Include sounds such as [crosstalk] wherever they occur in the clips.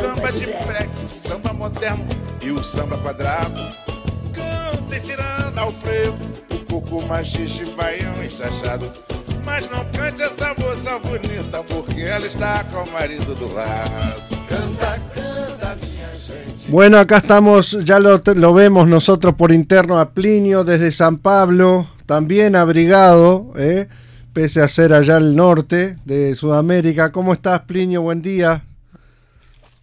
Samba de freque, o samba moderno e o samba quadrado. Cantem ciranda ao frevo, o coco machixe, baião e chachado. Mas não cante essa moça bonita, porque ela está com o marido do lado. Canta, canta, minha gente. Bueno, acá estamos, ya lo, lo vemos nosotros por interno a Plinio desde San Pablo, también abrigado, ¿eh? pese a ser allá al norte de Sudamérica. ¿Cómo estás, Plinio? Buen día.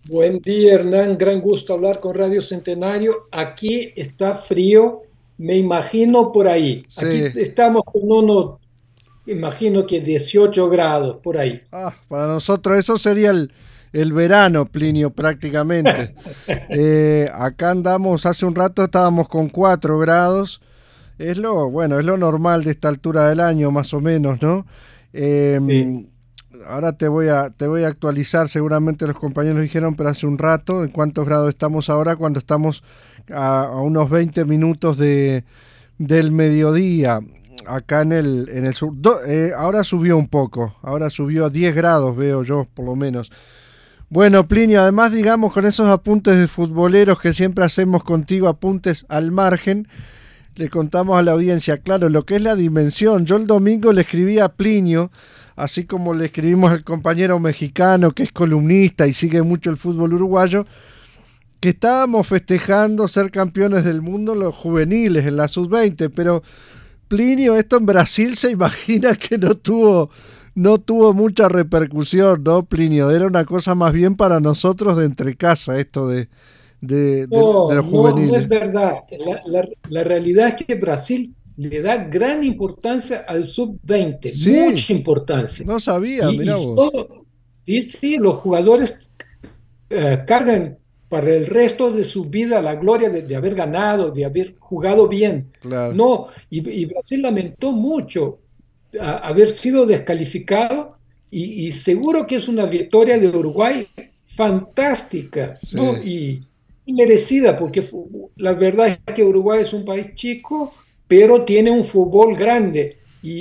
Buen día, Hernán. Gran gusto hablar con Radio Centenario. Aquí está frío, me imagino por ahí. Sí. Aquí estamos con unos, imagino que 18 grados por ahí. Ah, para nosotros eso sería el, el verano, Plinio, prácticamente. [laughs] Eh, acá andamos, hace un rato estábamos con 4 grados. Es lo, bueno, es lo normal de esta altura del año, más o menos, ¿no? Eh, Sí. Ahora te voy a te voy a actualizar, seguramente los compañeros dijeron, pero hace un rato, en cuántos grados estamos ahora, cuando estamos a, unos 20 minutos de, del mediodía, acá en el, en el sur. Eh, ahora subió un poco, ahora subió a 10 grados, veo yo, por lo menos. Bueno, Plinio, además, digamos, con esos apuntes de futboleros que siempre hacemos contigo, apuntes al margen, le contamos a la audiencia, claro, lo que es la dimensión. Yo el domingo le escribí a Plinio, así como le escribimos al compañero mexicano que es columnista y sigue mucho el fútbol uruguayo, que estábamos festejando ser campeones del mundo los juveniles, en la sub-20, pero Plinio, esto en Brasil se imagina que no tuvo, no tuvo mucha repercusión, ¿no, Plinio? Era una cosa más bien para nosotros de entre casa, esto de, de, de- No, de los no, juveniles. no es verdad. La, la- la realidad es que Brasil le da gran importancia al sub-20, Sí. mucha importancia. No sabía, Y- mirá y vos. todo- sí, sí, los jugadores eh, cargan para el resto de su vida la gloria de, de haber ganado, de haber jugado bien. Claro. No, y, y Brasil lamentó mucho a- haber sido descalificado y, y seguro que es una victoria de Uruguay fantástica, Sí. ¿no? Y, y merecida, porque la verdad es que Uruguay es un país chico, pero tiene un fútbol grande y,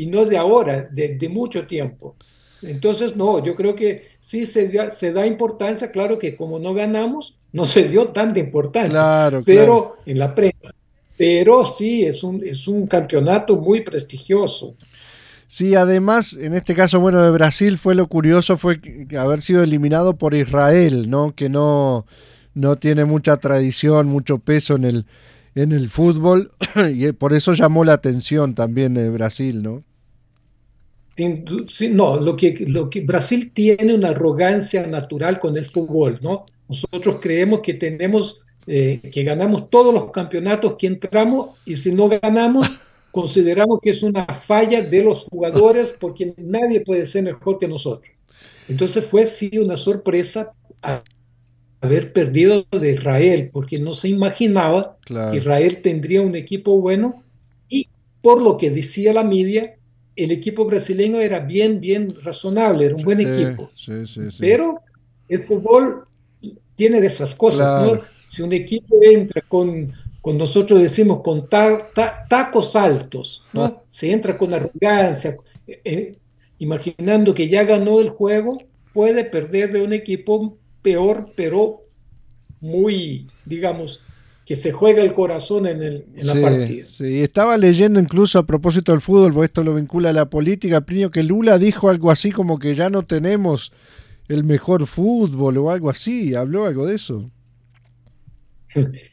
y- y no de ahora, de, de mucho tiempo. Entonces, no, yo creo que sí se da, se da importancia, claro que como no ganamos, no se dio tanta importancia Claro, pero en la prensa. Pero sí, es un, es un campeonato muy prestigioso. Sí, además, en este caso, bueno, de Brasil fue lo curioso, fue haber sido eliminado por Israel, ¿no? Que no, no tiene mucha tradición, mucho peso en el, en el fútbol, [clears throat] y eh, por eso llamó la atención también de Brasil, ¿no? Sí, no, lo que, lo que Brasil tiene una arrogancia natural con el fútbol, ¿no? Nosotros creemos que tenemos, eh, que ganamos todos los campeonatos que entramos y si no ganamos, [laughs] consideramos que es una falla de los jugadores porque nadie puede ser mejor que nosotros. Entonces fue sí una sorpresa haber perdido de Israel porque no se imaginaba Claro. que Israel tendría un equipo bueno y por lo que decía la media, el equipo brasileño era bien, bien razonable, era un buen Sí, equipo. Sí, sí. Pero el fútbol tiene de esas cosas, Claro. ¿no? Si un equipo entra con, con nosotros decimos con ta- ta- tacos altos, ¿no? Ah. Se entra con arrogancia, eh, imaginando que ya ganó el juego, puede perder de un equipo peor, pero muy, digamos, que se juega el corazón en, el, en la Sí, partida. sí. Estaba leyendo incluso a propósito del fútbol, porque esto lo vincula a la política, Plinio, que Lula dijo algo así como que ya no tenemos el mejor fútbol o algo así. ¿Habló algo de eso? [laughs]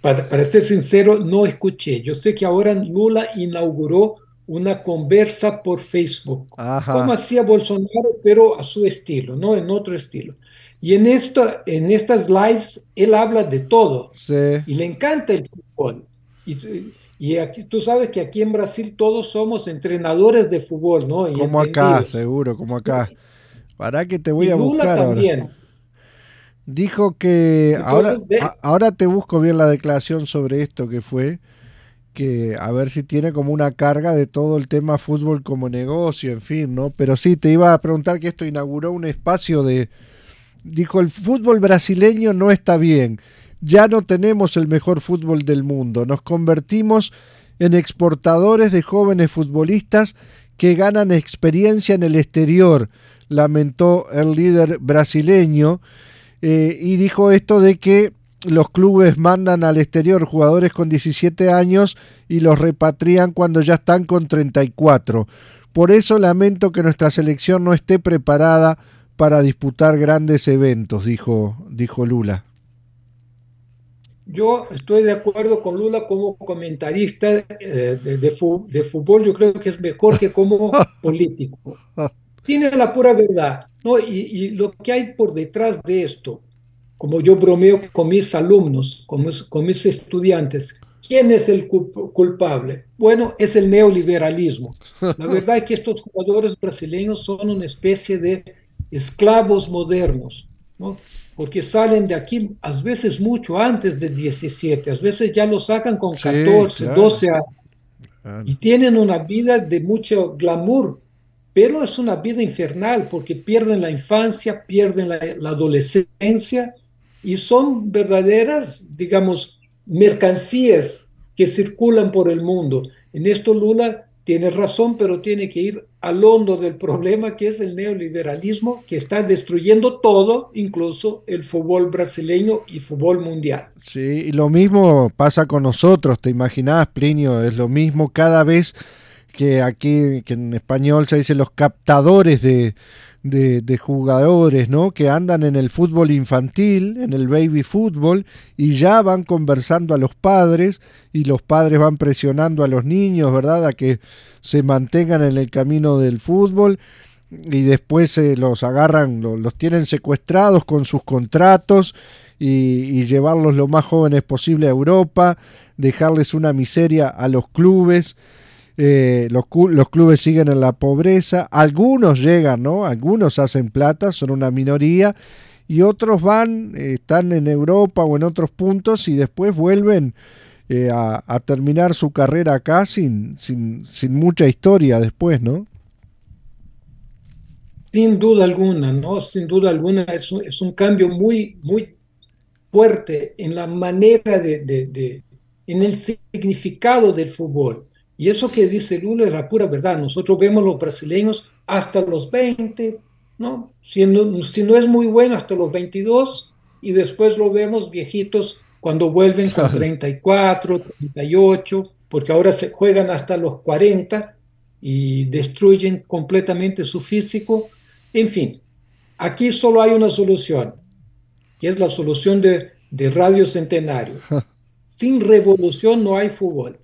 Para, para ser sincero, no escuché. Yo sé que ahora Lula inauguró una conversa por Facebook, Ajá. como hacía Bolsonaro, pero a su estilo, ¿no? En otro estilo. Y en, esto, en estas lives él habla de todo Sí. y le encanta el fútbol. Y, y aquí, tú sabes que aquí en Brasil todos somos entrenadores de fútbol, ¿no? Y Como acá, seguro, como acá. Para que te voy Y a Lula buscar ahora. también. Dijo que ahora, ahora te busco bien la declaración sobre esto que fue, que a ver si tiene como una carga de todo el tema fútbol como negocio, en fin, ¿no? Pero sí, te iba a preguntar que esto inauguró un espacio de... Dijo, el fútbol brasileño no está bien, ya no tenemos el mejor fútbol del mundo, nos convertimos en exportadores de jóvenes futbolistas que ganan experiencia en el exterior, lamentó el líder brasileño, eh, y dijo esto de que los clubes mandan al exterior jugadores con 17 años y los repatrian cuando ya están con 34. Por eso lamento que nuestra selección no esté preparada para disputar grandes eventos, dijo, dijo Lula. Yo estoy de acuerdo con Lula como comentarista eh, de, fútbol, yo creo que es mejor que como [laughs] político. Tiene la pura verdad, ¿no? Y, y lo que hay por detrás de esto, como yo bromeo con mis alumnos, con mis, estudiantes, ¿quién es el culpable? Bueno, es el neoliberalismo. La verdad es que estos jugadores brasileños son una especie de esclavos modernos, ¿no? porque salen de aquí a veces mucho antes de 17, a veces ya lo sacan con 14, 12 años. Y tienen una vida de mucho glamour, pero es una vida infernal porque pierden la infancia, pierden la adolescencia y son verdaderas, digamos, mercancías que circulan por el mundo. En esto Lula tiene razón, pero tiene que ir al hondo del problema que es el neoliberalismo que está destruyendo todo, incluso el fútbol brasileño y fútbol mundial. Sí, y lo mismo pasa con nosotros, te imaginas, Plinio, es lo mismo cada vez que aquí, que en español se dice los captadores de, de, jugadores, ¿no? Que andan en el fútbol infantil, en el baby fútbol, y ya van conversando a los padres, y los padres van presionando a los niños, ¿verdad? A que se mantengan en el camino del fútbol, y después se los agarran, los, tienen secuestrados con sus contratos, y, y llevarlos lo más jóvenes posible a Europa, dejarles una miseria a los clubes. Eh, los, los, clubes siguen en la pobreza, algunos llegan, ¿no? Algunos hacen plata, son una minoría, y otros van, están en Europa o en otros puntos y después vuelven eh, a, terminar su carrera acá sin, sin, sin mucha historia después, ¿no? Sin duda alguna, ¿no? Sin duda alguna es un, es un cambio muy, muy fuerte en la manera de, de en el significado del fútbol y eso que dice Lula es la pura verdad. Nosotros vemos los brasileños hasta los 20, ¿no? Si, no, si no es muy bueno, hasta los 22, y después lo vemos viejitos cuando vuelven con 34, 38, porque ahora se juegan hasta los 40 y destruyen completamente su físico. En fin, aquí solo hay una solución, que es la solución de, de Radio Centenario. Sin revolución no hay fútbol.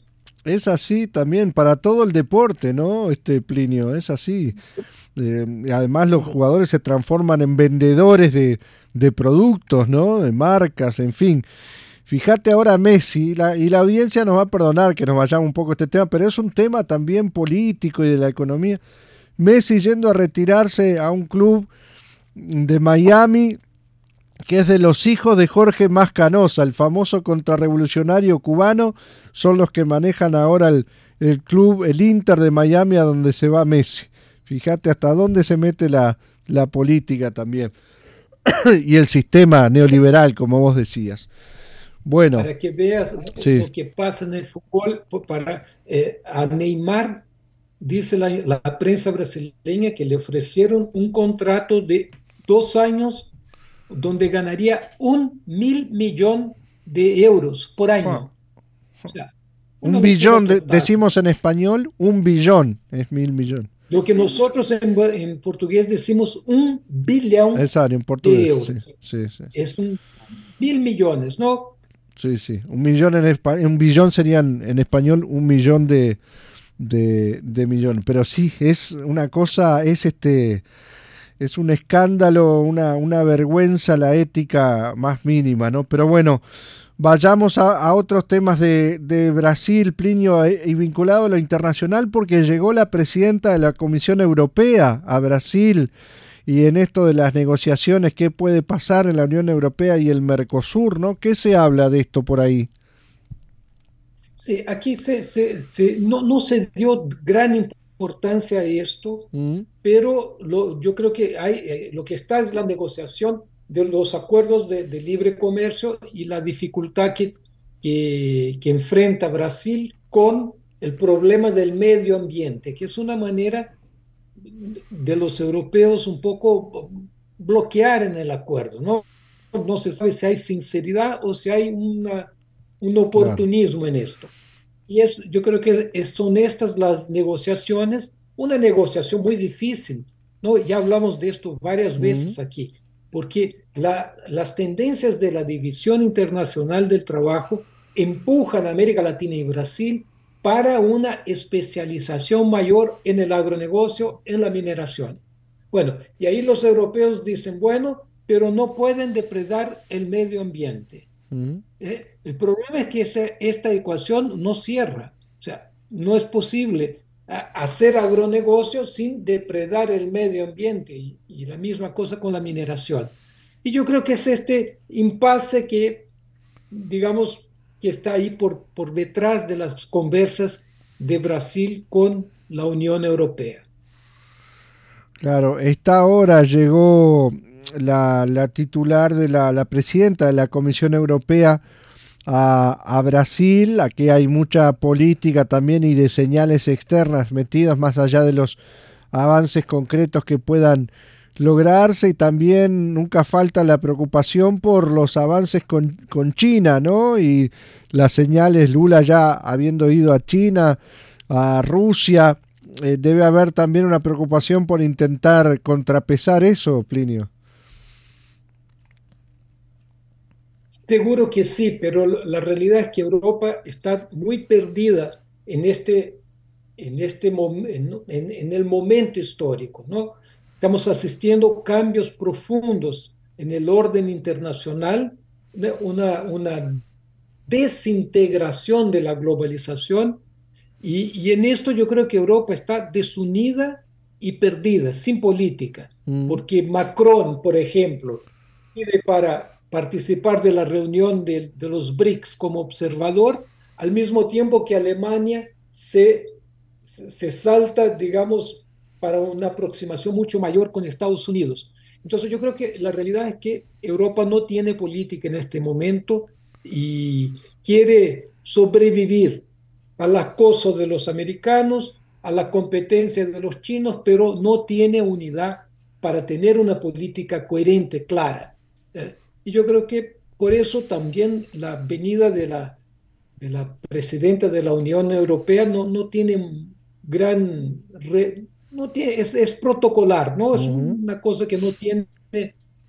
Es así también para todo el deporte, ¿no? Este Plinio, es así. Eh, además los jugadores se transforman en vendedores de, productos, ¿no? De marcas, en fin. Fíjate ahora Messi, y la audiencia nos va a perdonar que nos vayamos un poco este tema, pero es un tema también político y de la economía. Messi yendo a retirarse a un club de Miami que es de los hijos de Jorge Mascanosa, el famoso contrarrevolucionario cubano, son los que manejan ahora el, el, club, el Inter de Miami, a donde se va Messi. Fíjate hasta dónde se mete la, la política también. [coughs] y el sistema neoliberal, como vos decías. Bueno. Para que veas lo que pasa en el fútbol, para, eh, a Neymar, dice la, la prensa brasileña que le ofrecieron un contrato de dos años donde ganaría un mil millón de euros por año. un billón, decimos en español, un billón es mil millón. Lo que nosotros en, portugués decimos un billón Exacto, en portugués, Sí, sí, Es un mil millones, ¿no? Sí, sí. Un millón en un billón serían en español un millón de, de, de millones. Pero sí, es una cosa, es este es un escándalo, una, vergüenza la ética más mínima, ¿no? Pero bueno, vayamos a, otros temas de, Brasil, Plinio, eh, y vinculado a lo internacional, porque llegó la presidenta de la Comisión Europea a Brasil y en esto de las negociaciones, qué puede pasar en la Unión Europea y el Mercosur, ¿no? ¿Qué se habla de esto por ahí? Sí, aquí no, no, se dio gran importancia a esto, mm. pero lo, yo creo que hay, eh, lo que está es la negociación de los acuerdos de, libre comercio y la dificultad que, que, que enfrenta Brasil con el problema del medio ambiente, que es una manera de los europeos un poco bloquear en el acuerdo, ¿no? No se sabe si hay sinceridad o si hay una, un oportunismo en esto. Y es, yo creo que son estas las negociaciones, una negociación muy difícil, ¿no? Ya hablamos de esto varias veces aquí, porque la, las tendencias de la División Internacional del Trabajo empujan a América Latina y Brasil para una especialización mayor en el agronegocio, en la mineración. Bueno, y ahí los europeos dicen, bueno, pero no pueden depredar el medio ambiente. ¿Eh? El problema es que esta ecuación no cierra, o sea, no es posible hacer agronegocio sin depredar el medio ambiente y, y la misma cosa con la mineración. Y yo creo que es este impasse que, digamos, que está ahí por, por detrás de las conversas de Brasil con la Unión Europea. Claro, esta hora llegó la, titular de la, la, presidenta de la Comisión Europea a, a, Brasil. Aquí hay mucha política también y de señales externas metidas más allá de los avances concretos que puedan lograrse y también nunca falta la preocupación por los avances con, con China, ¿no? Y las señales, Lula ya habiendo ido a China, a Rusia, eh, debe haber también una preocupación por intentar contrapesar eso, Plinio. Seguro que sí, pero la realidad es que Europa está muy perdida en este, en este en, en el momento histórico, ¿no? Estamos asistiendo cambios profundos en el orden internacional, una, una desintegración de la globalización y, en esto yo creo que Europa está desunida y perdida, sin política, mm. porque Macron, por ejemplo, pide para participar de la reunión de, los BRICS como observador, al mismo tiempo que Alemania se, se salta, digamos, para una aproximación mucho mayor con Estados Unidos. Entonces yo creo que la realidad es que Europa no tiene política en este momento y quiere sobrevivir al acoso de los americanos, a la competencia de los chinos, pero no tiene unidad para tener una política coherente, clara. ¿eh? Y yo creo que por eso también la venida de la, de la presidenta de la Unión Europea no, no tiene gran no tiene, es, protocolar, ¿no? Es una cosa que no tiene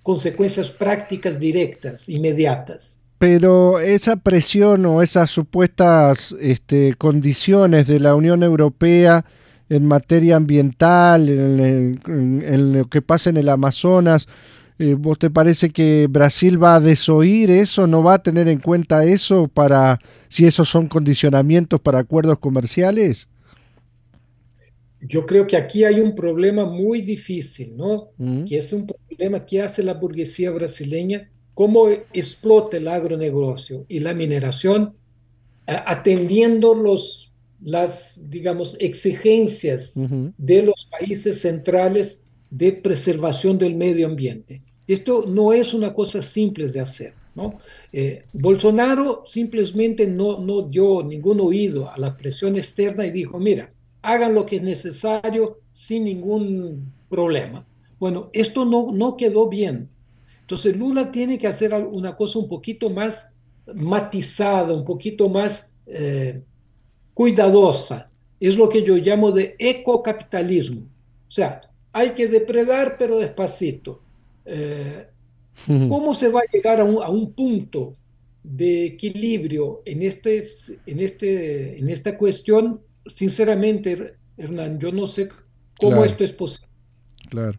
consecuencias prácticas directas, inmediatas. Pero esa presión o esas supuestas este, condiciones de la Unión Europea en materia ambiental, en, lo que pasa en el Amazonas, eh, ¿vos te parece que Brasil va a desoír eso, no va a tener en cuenta eso para si esos son condicionamientos para acuerdos comerciales? yo creo que aquí hay un problema muy difícil, ¿no? Que es un problema que hace la burguesía brasileña, cómo explota el agronegocio y la mineración, atendiendo los, las, digamos, exigencias de los países centrales de preservación del medio ambiente. Esto no es una cosa simple de hacer, ¿no? Eh, Bolsonaro simplemente no, no dio ningún oído a la presión externa y dijo, mira, hagan lo que es necesario sin ningún problema. Bueno, esto no, no quedó bien. Entonces Lula tiene que hacer una cosa un poquito más matizada, un poquito más eh, cuidadosa. Es lo que yo llamo de ecocapitalismo. O sea, hay que depredar pero despacito. Eh, ¿Cómo se va a llegar a un, a un, punto de equilibrio en, este, en, este, en esta cuestión? sinceramente, Hernán, yo no sé cómo esto es posible. Claro.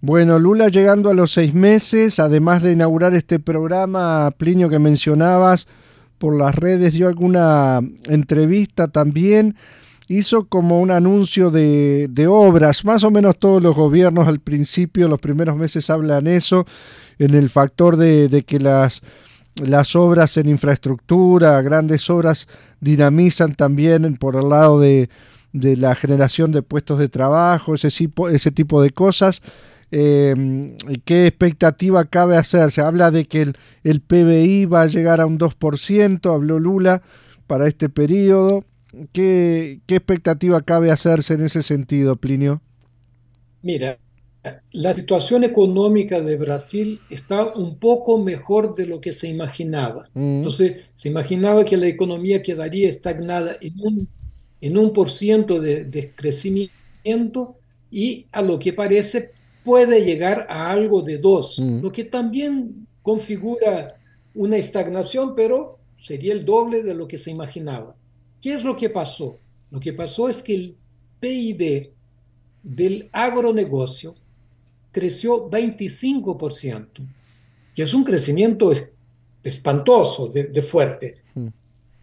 Bueno, Lula llegando a los seis meses, además de inaugurar este programa, Plinio, que mencionabas por las redes, dio alguna entrevista también. Hizo como un anuncio de, obras, más o menos todos los gobiernos al principio, los primeros meses hablan eso, en el factor de, que las, las obras en infraestructura, grandes obras, dinamizan también por el lado de, la generación de puestos de trabajo, ese tipo, ese tipo de cosas. Em, ¿Qué expectativa cabe hacer? Se habla de que el, el PBI va a llegar a un 2%, habló Lula para este periodo. ¿Qué, expectativa cabe hacerse en ese sentido, Plinio? Mira, la situación económica de Brasil está un poco mejor de lo que se imaginaba. Mm. Entonces, se imaginaba que la economía quedaría estagnada en un, en un por ciento de, crecimiento y a lo que parece puede llegar a algo de dos, mm. lo que también configura una estagnación, pero sería el doble de lo que se imaginaba. ¿Qué es lo que pasó? Lo que pasó es que el PIB del agronegocio creció 25%, que es un crecimiento espantoso, de, fuerte. Hmm.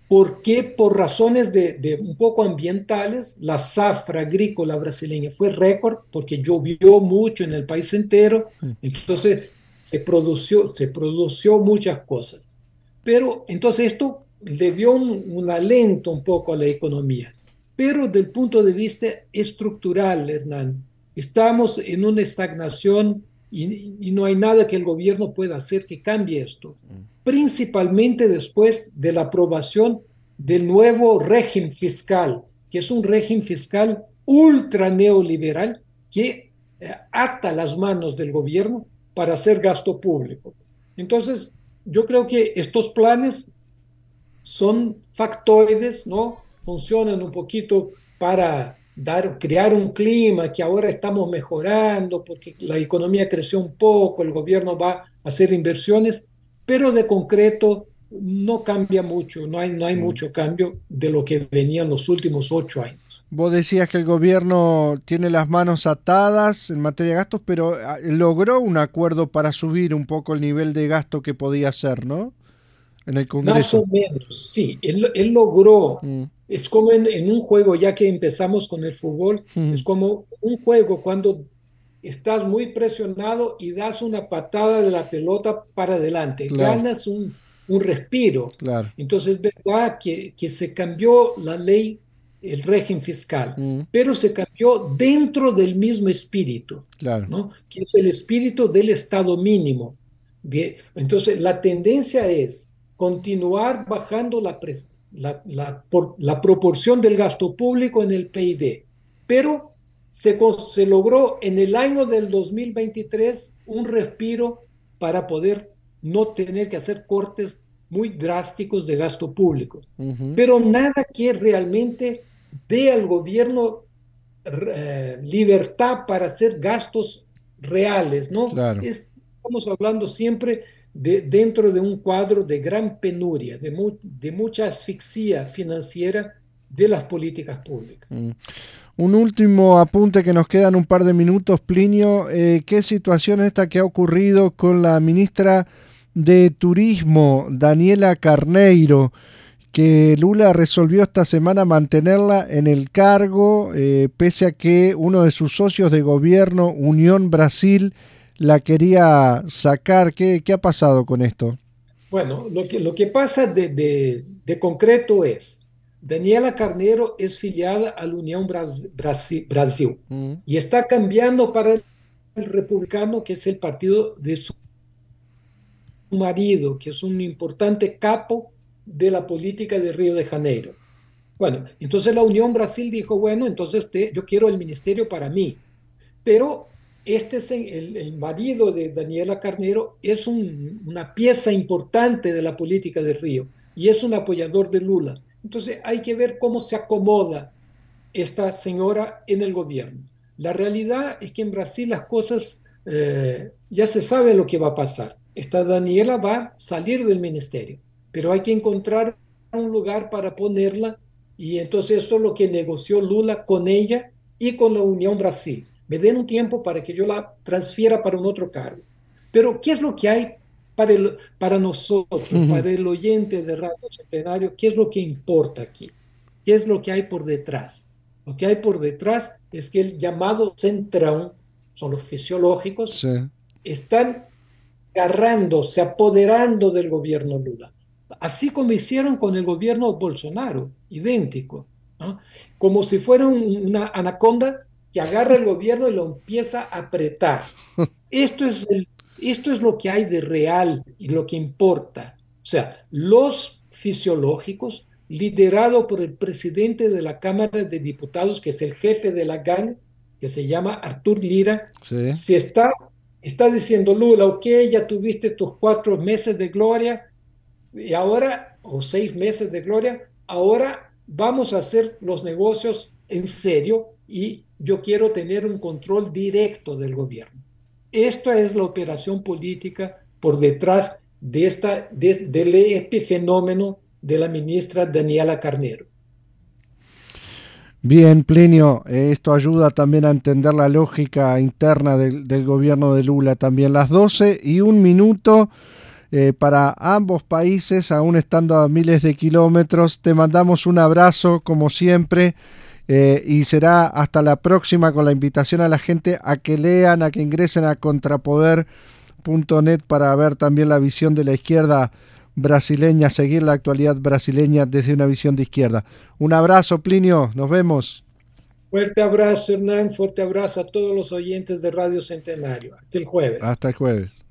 ¿Por qué? Por razones de, un poco ambientales, la zafra agrícola brasileña fue récord porque llovió mucho en el país entero, hmm. entonces se produció, se produció muchas cosas. Pero entonces esto le dio un, alento un poco a la economía. Pero del punto de vista estructural, Hernán, estamos en una estagnación y, no hay nada que el gobierno pueda hacer que cambie esto. Principalmente después de la aprobación del nuevo régimen fiscal, que es un régimen fiscal ultra neoliberal que eh, ata las manos del gobierno para hacer gasto público. Entonces, yo creo que estos planes son factoides, ¿no? Funcionan un poquito para dar, crear un clima que ahora estamos mejorando porque la economía creció un poco, el gobierno va a hacer inversiones, pero de concreto no cambia mucho, no hay, no hay mm. mucho cambio de lo que venía en los últimos ocho años. Vos decías que el gobierno tiene las manos atadas en materia de gastos, pero ah, logró un acuerdo para subir un poco el nivel de gasto que podía hacer, ¿no? En el Congreso. Más o menos, sí. Él, logró, mm. es como en, un juego, ya que empezamos con el fútbol, mm. es como un juego cuando estás muy presionado y das una patada de la pelota para adelante, ganas un, un respiro. Claro. Entonces, es verdad que, que se cambió la ley el régimen fiscal, mm. pero se cambió dentro del mismo espíritu, claro. ¿no? que es el espíritu del Estado mínimo. Entonces, la tendencia es continuar bajando la, la, la, proporción del gasto público en el PIB. Pero se, se logró en el año del 2023 un respiro para poder no tener que hacer cortes muy drásticos de gasto público. Pero nada que realmente dé al gobierno eh, libertad para hacer gastos reales, ¿no? estamos hablando siempre dentro de un cuadro de gran penuria, de, mucha asfixia financiera de las políticas públicas. Mm. Un último apunte que nos quedan un par de minutos, Plinio. Eh, ¿Qué situación es esta que ha ocurrido con la ministra de Turismo, Daniela Carneiro? que Lula resolvió esta semana mantenerla en el cargo, eh, pese a que uno de sus socios de gobierno, Unión Brasil, la quería sacar. ¿Qué, qué ha pasado con esto? Bueno, lo que, lo que pasa de, de, concreto es, Daniela Carnero es filiada a la Unión Brasil, mm. y está cambiando para el republicano, que es el partido de su marido, que es un importante capo de la política de Río de Janeiro. Bueno, entonces la Unión Brasil dijo, bueno, entonces usted, yo quiero el ministerio para mí, pero este es el, marido de Daniela Carnero, es una pieza importante de la política de Río y es un apoyador de Lula. Entonces hay que ver cómo se acomoda esta señora en el gobierno. La realidad es que en Brasil las cosas eh, ya se sabe lo que va a pasar. Esta Daniela va a salir del ministerio, pero hay que encontrar un lugar para ponerla y entonces esto es lo que negoció Lula con ella y con la Unión Brasil me den un tiempo para que yo la transfiera para un otro cargo. Pero, ¿qué es lo que hay para, el, para nosotros, para el oyente de Radio Centenario? ¿Qué es lo que importa aquí? ¿Qué es lo que hay por detrás? Lo que hay por detrás es que el llamado centrón, son los fisiológicos, Sí. están agarrando, se apoderando del gobierno Lula. Así como hicieron con el gobierno Bolsonaro, idéntico. ¿no? Como si fuera un- una anaconda que agarra el gobierno y lo empieza a apretar. [laughs] Esto es, el- esto es lo que hay de real y lo que importa. O sea, los fisiológicos, liderado por el presidente de la Cámara de Diputados, que es el jefe de la GAN, que se llama Artur Lira, Sí. si está, está diciendo Lula, ok, ya tuviste tus cuatro meses de gloria y ahora, o seis meses de gloria, ahora vamos a hacer los negocios en serio y yo quiero tener un control directo del gobierno. Esto es la operación política por detrás de esta, de- del epifenómeno de la ministra Daniela Carnero. Bien, Plinio, eh, esto ayuda también a entender la lógica interna del, gobierno de Lula. También las 12 y un minuto eh, para ambos países, aún estando a miles de kilómetros. Te mandamos un abrazo, como siempre, eh, y será hasta la próxima con la invitación a la gente a que lean, a que ingresen a contrapoder.net para ver también la visión de la izquierda brasileña, seguir la actualidad brasileña desde una visión de izquierda. Un abrazo, Plinio, nos vemos. Fuerte abrazo, Hernán, fuerte abrazo a todos los oyentes de Radio Centenario. Hasta el jueves. Hasta el jueves.